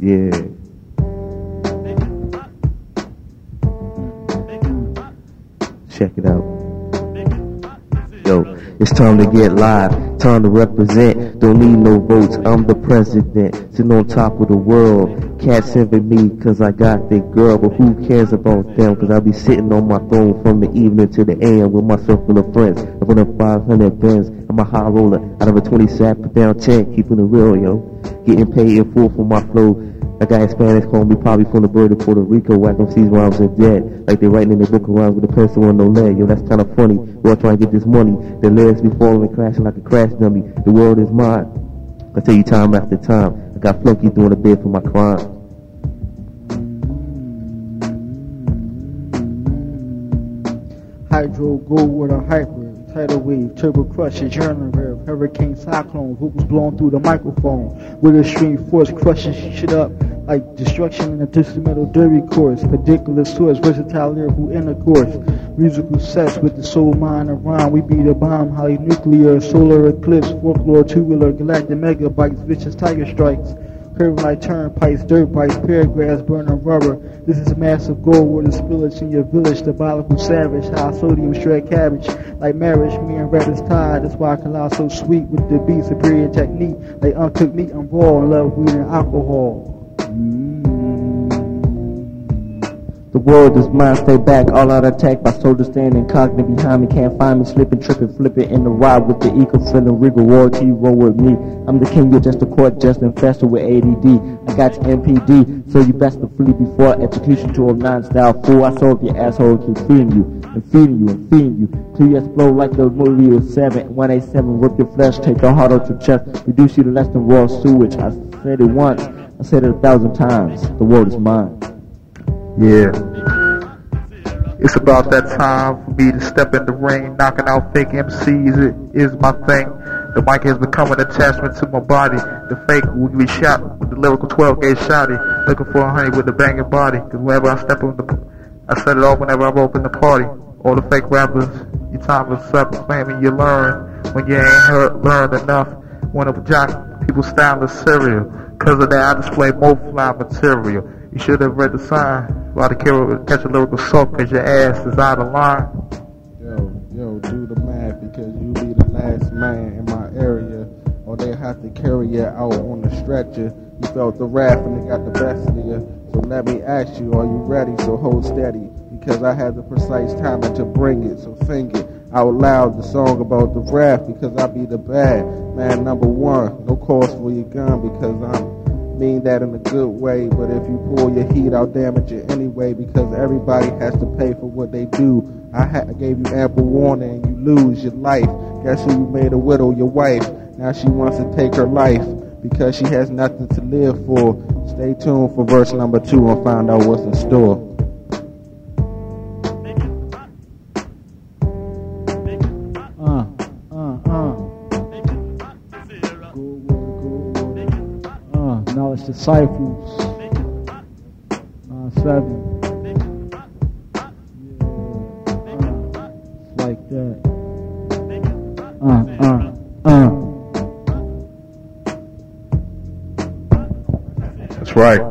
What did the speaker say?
Yeah. Check it out. Yo, it's time to get live, time to represent. Don't need no votes, I'm the president, sitting on top of the world. Cats envy me cause I got that girl, but who cares about them? Cause I be sitting on my throne from the evening to the AM with myself full of friends. I run a 500 Benz, I'm a high roller, out of a 20 sack, down 10, keeping it real, yo. Getting paid in full for my flow. I got Hispanics calling me probably from the bird of Puerto Rico, whacking these rhymes are dead. Like they writing in their book of rhymes with a pencil on no lead. Yo, that's kinda funny. We all trying to get this money. The legs be falling and crashing like a crash dummy. The world is mine. I tell you time after time. I got flunky doing a bid for my crime. Hydro go with a hyper, tidal wave, turbo crush, adrenaline rev, hurricane cyclone, vocals blowing through the microphone, with extreme force crushing shit up like destruction in a instrumental derby course, particular source, versatile lyrical intercourse, musical sets with the soul, mind, and rhyme. We be the bomb, highly nuclear, solar eclipse, folklore, two-wheeler, galactic megabytes, vicious tiger strikes curving like turnpikes, dirt bikes, paragraphs, burning rubber. This is a massive gold with a spillage in your village, diabolical savage, high sodium shred cabbage. Like marriage, me and is tied. That's why I can lie so sweet with the beat, superior technique. Like uncooked meat, I'm raw in love, weed, and alcohol. World is mine, stay back, all out attack by soldiers standing cognate behind me, can't find me, slipping, tripping, flipping in the ride with the eco feeling, regal royalty, roll with me. I'm the king, you're just a court, just infested with ADD. I got your MPD, so you best to flee before execution to a nine-style fool. I if your asshole keep feeding you, and feeding you, and feeding you. Till you explode like the movie of 7, 187, rip your flesh, take your heart out your chest, reduce you to less than raw sewage. I said it once, I said it a thousand times, the world is mine. Yeah. It's about that time for me to step in the ring, knocking out fake MCs. It is my thing. The mic has become an attachment to my body. The fake will be shot with the lyrical 12 gauge shotty. Looking for a honey with a banging body. Cause whenever I step on the, I set it off whenever I open the party. All the fake rappers, your time is up, claiming you learn when you ain't learned enough. Wanna jock people's style of cereal. Cause of that, I display more fly material. You should have read the sign. The killer catch a lyrical soak cause your ass is out of line. Yo, yo, do the math because you be the last man in my area. Or they have to carry you out on the stretcher. You felt the wrath and they got the best of you. So let me ask you, are you ready? So hold steady. Because I have the precise timing to bring it. So sing it out loud the song about the wrath because I be the bad man number one. No cause for your gun because I'm mean that in a good way, but if you pull your heat, I'll damage it anyway because everybody has to pay for what they do. I, ha- I gave you ample warning, you lose your life. Guess who you made a widow? Your wife. Now she wants to take her life because she has nothing to live for. Stay tuned for verse number two and find out what's in store. Uh, knowledge disciples. Uh, seven. Yeah. Uh, it's like that. Uh, uh, uh. That's right.